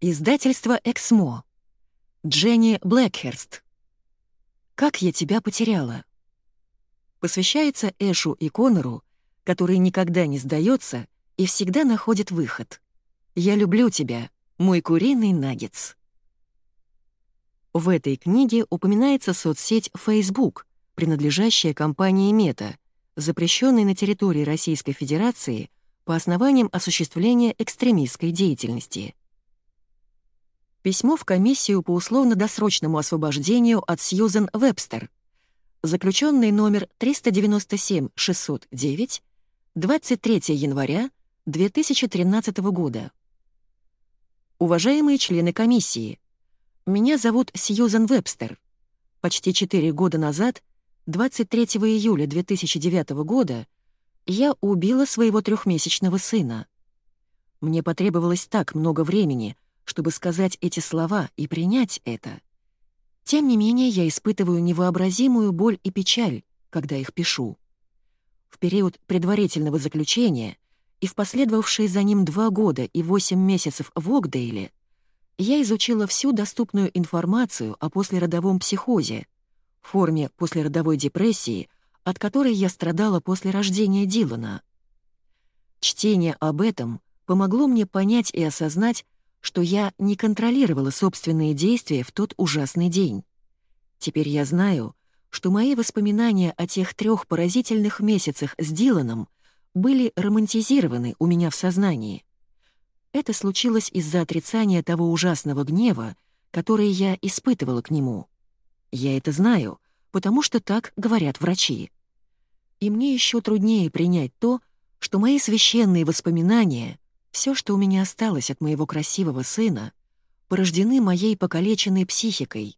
Издательство «Эксмо». Дженни Блэкхерст. «Как я тебя потеряла?» Посвящается Эшу и Конору, который никогда не сдается и всегда находит выход. «Я люблю тебя, мой куриный наггетс». В этой книге упоминается соцсеть Facebook, принадлежащая компании Мета, запрещенной на территории Российской Федерации по основаниям осуществления экстремистской деятельности. Письмо в комиссию по условно-досрочному освобождению от Сьюзен Вебстер. Заключенный номер 397-609, 23 января 2013 года. Уважаемые члены комиссии, меня зовут Сьюзен Вебстер. Почти 4 года назад, 23 июля 2009 года, я убила своего трехмесячного сына. Мне потребовалось так много времени — чтобы сказать эти слова и принять это. Тем не менее, я испытываю невообразимую боль и печаль, когда их пишу. В период предварительного заключения и в последовавшие за ним два года и восемь месяцев в Окдейле я изучила всю доступную информацию о послеродовом психозе, форме послеродовой депрессии, от которой я страдала после рождения Дилана. Чтение об этом помогло мне понять и осознать, что я не контролировала собственные действия в тот ужасный день. Теперь я знаю, что мои воспоминания о тех трех поразительных месяцах с Диланом были романтизированы у меня в сознании. Это случилось из-за отрицания того ужасного гнева, который я испытывала к нему. Я это знаю, потому что так говорят врачи. И мне еще труднее принять то, что мои священные воспоминания все, что у меня осталось от моего красивого сына, порождены моей покалеченной психикой.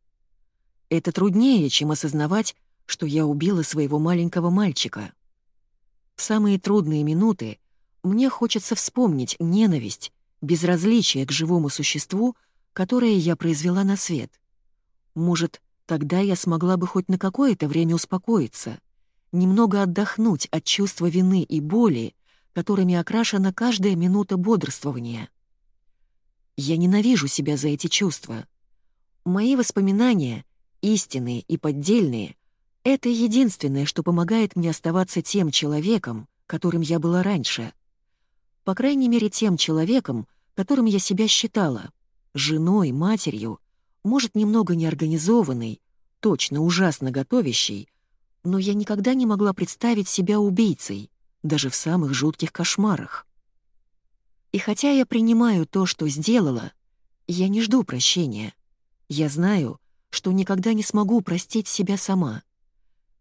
Это труднее, чем осознавать, что я убила своего маленького мальчика. В самые трудные минуты мне хочется вспомнить ненависть, безразличие к живому существу, которое я произвела на свет. Может, тогда я смогла бы хоть на какое-то время успокоиться, немного отдохнуть от чувства вины и боли, которыми окрашена каждая минута бодрствования. Я ненавижу себя за эти чувства. Мои воспоминания, истинные и поддельные, это единственное, что помогает мне оставаться тем человеком, которым я была раньше. По крайней мере, тем человеком, которым я себя считала. Женой, матерью, может, немного неорганизованной, точно ужасно готовящей, но я никогда не могла представить себя убийцей, даже в самых жутких кошмарах. И хотя я принимаю то, что сделала, я не жду прощения. Я знаю, что никогда не смогу простить себя сама.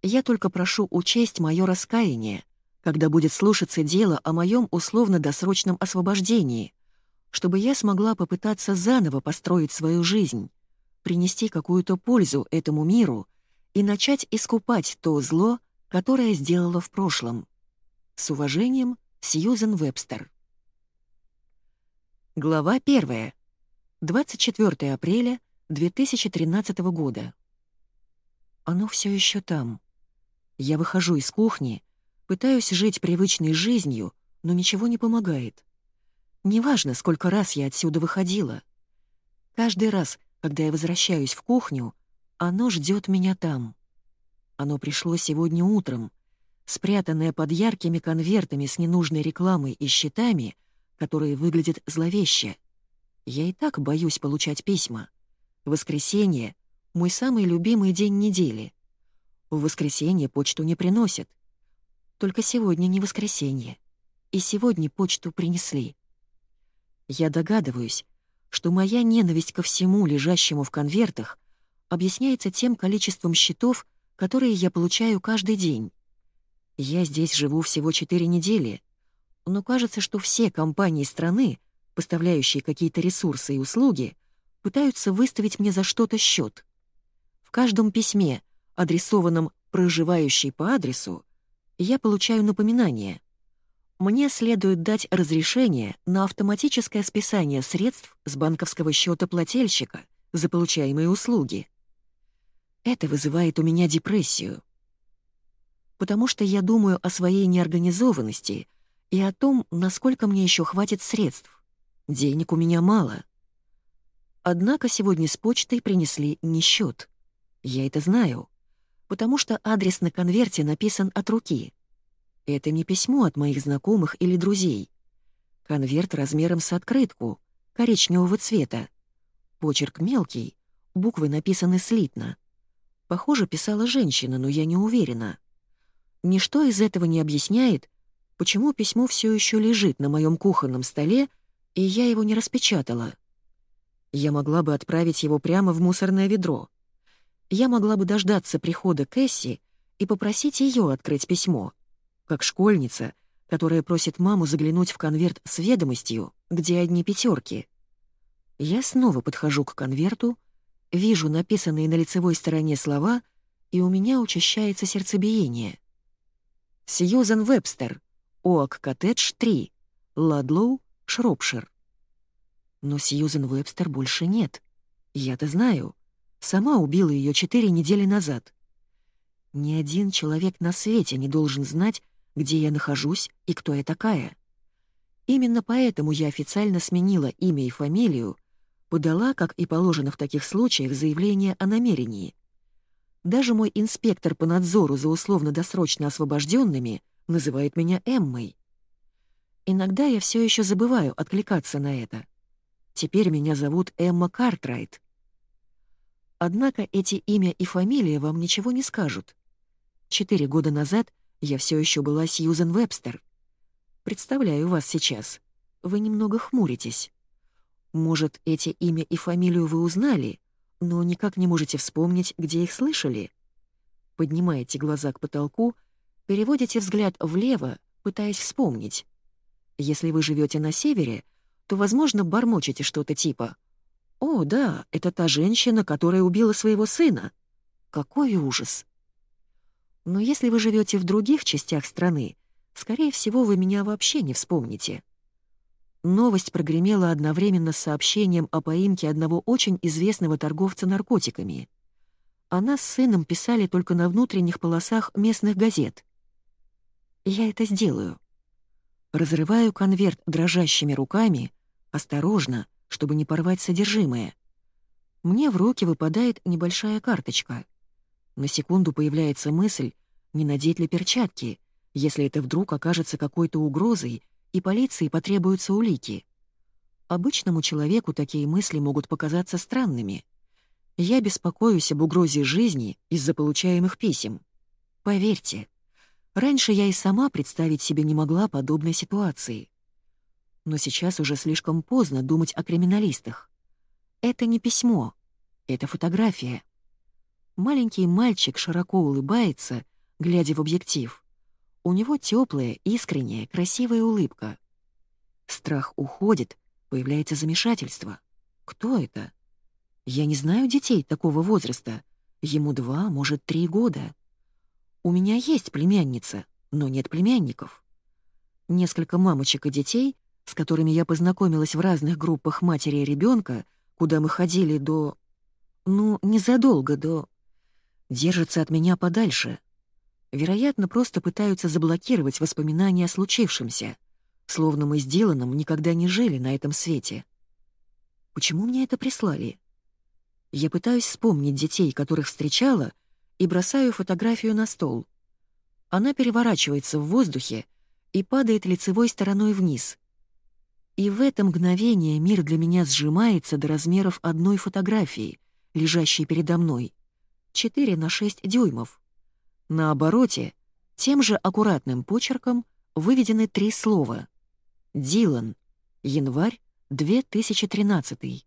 Я только прошу учесть мое раскаяние, когда будет слушаться дело о моем условно-досрочном освобождении, чтобы я смогла попытаться заново построить свою жизнь, принести какую-то пользу этому миру и начать искупать то зло, которое сделала в прошлом. С уважением, Сьюзен Вебстер. Глава 1. 24 апреля 2013 года. Оно все еще там. Я выхожу из кухни, пытаюсь жить привычной жизнью, но ничего не помогает. Неважно, сколько раз я отсюда выходила. Каждый раз, когда я возвращаюсь в кухню, оно ждет меня там. Оно пришло сегодня утром, спрятанная под яркими конвертами с ненужной рекламой и счетами, которые выглядят зловеще. Я и так боюсь получать письма. Воскресенье — мой самый любимый день недели. В воскресенье почту не приносят. Только сегодня не воскресенье. И сегодня почту принесли. Я догадываюсь, что моя ненависть ко всему, лежащему в конвертах, объясняется тем количеством счетов, которые я получаю каждый день. Я здесь живу всего четыре недели, но кажется, что все компании страны, поставляющие какие-то ресурсы и услуги, пытаются выставить мне за что-то счет. В каждом письме, адресованном «проживающий по адресу», я получаю напоминание. Мне следует дать разрешение на автоматическое списание средств с банковского счета плательщика за получаемые услуги. Это вызывает у меня депрессию потому что я думаю о своей неорганизованности и о том, насколько мне еще хватит средств. Денег у меня мало. Однако сегодня с почтой принесли не счет. Я это знаю, потому что адрес на конверте написан от руки. Это не письмо от моих знакомых или друзей. Конверт размером с открытку, коричневого цвета. Почерк мелкий, буквы написаны слитно. Похоже, писала женщина, но я не уверена. Ничто из этого не объясняет, почему письмо все еще лежит на моем кухонном столе, и я его не распечатала. Я могла бы отправить его прямо в мусорное ведро. Я могла бы дождаться прихода Кэсси и попросить ее открыть письмо, как школьница, которая просит маму заглянуть в конверт с ведомостью, где одни пятерки. Я снова подхожу к конверту, вижу написанные на лицевой стороне слова, и у меня учащается сердцебиение. Сьюзен Вебстер, Оак Коттедж 3, Ладлоу, Шропшир. Но Сьюзен Вебстер больше нет. Я-то знаю. Сама убила ее четыре недели назад. Ни один человек на свете не должен знать, где я нахожусь и кто я такая. Именно поэтому я официально сменила имя и фамилию, подала, как и положено в таких случаях, заявление о намерении. Даже мой инспектор по надзору за условно-досрочно освобожденными называет меня Эммой. Иногда я все еще забываю откликаться на это. Теперь меня зовут Эмма Картрайт. Однако эти имя и фамилия вам ничего не скажут. Четыре года назад я все еще была Сьюзен Вебстер. Представляю вас сейчас. Вы немного хмуритесь. Может, эти имя и фамилию вы узнали, но никак не можете вспомнить, где их слышали? Поднимаете глаза к потолку, переводите взгляд влево, пытаясь вспомнить. Если вы живете на севере, то, возможно, бормочете что-то типа «О, да, это та женщина, которая убила своего сына. Какой ужас!» Но если вы живете в других частях страны, скорее всего, вы меня вообще не вспомните. Новость прогремела одновременно с сообщением о поимке одного очень известного торговца наркотиками. Она с сыном писали только на внутренних полосах местных газет. Я это сделаю. Разрываю конверт дрожащими руками, осторожно, чтобы не порвать содержимое. Мне в руки выпадает небольшая карточка. На секунду появляется мысль, не надеть ли перчатки, если это вдруг окажется какой-то угрозой и полиции потребуются улики. Обычному человеку такие мысли могут показаться странными. Я беспокоюсь об угрозе жизни из-за получаемых писем. Поверьте, раньше я и сама представить себе не могла подобной ситуации. Но сейчас уже слишком поздно думать о криминалистах. Это не письмо, это фотография. Маленький мальчик широко улыбается, глядя в объектив. У него теплая, искренняя, красивая улыбка. Страх уходит, появляется замешательство. Кто это? Я не знаю детей такого возраста. Ему два, может, три года. У меня есть племянница, но нет племянников. Несколько мамочек и детей, с которыми я познакомилась в разных группах матери и ребенка, куда мы ходили до... Ну, незадолго до... Держатся от меня подальше, Вероятно, просто пытаются заблокировать воспоминания о случившемся, словно мы с Диланом никогда не жили на этом свете. Почему мне это прислали? Я пытаюсь вспомнить детей, которых встречала, и бросаю фотографию на стол. Она переворачивается в воздухе и падает лицевой стороной вниз. И в это мгновение мир для меня сжимается до размеров одной фотографии, лежащей передо мной. 4 на 6 дюймов. На обороте тем же аккуратным почерком выведены три слова. «Дилан. Январь 2013».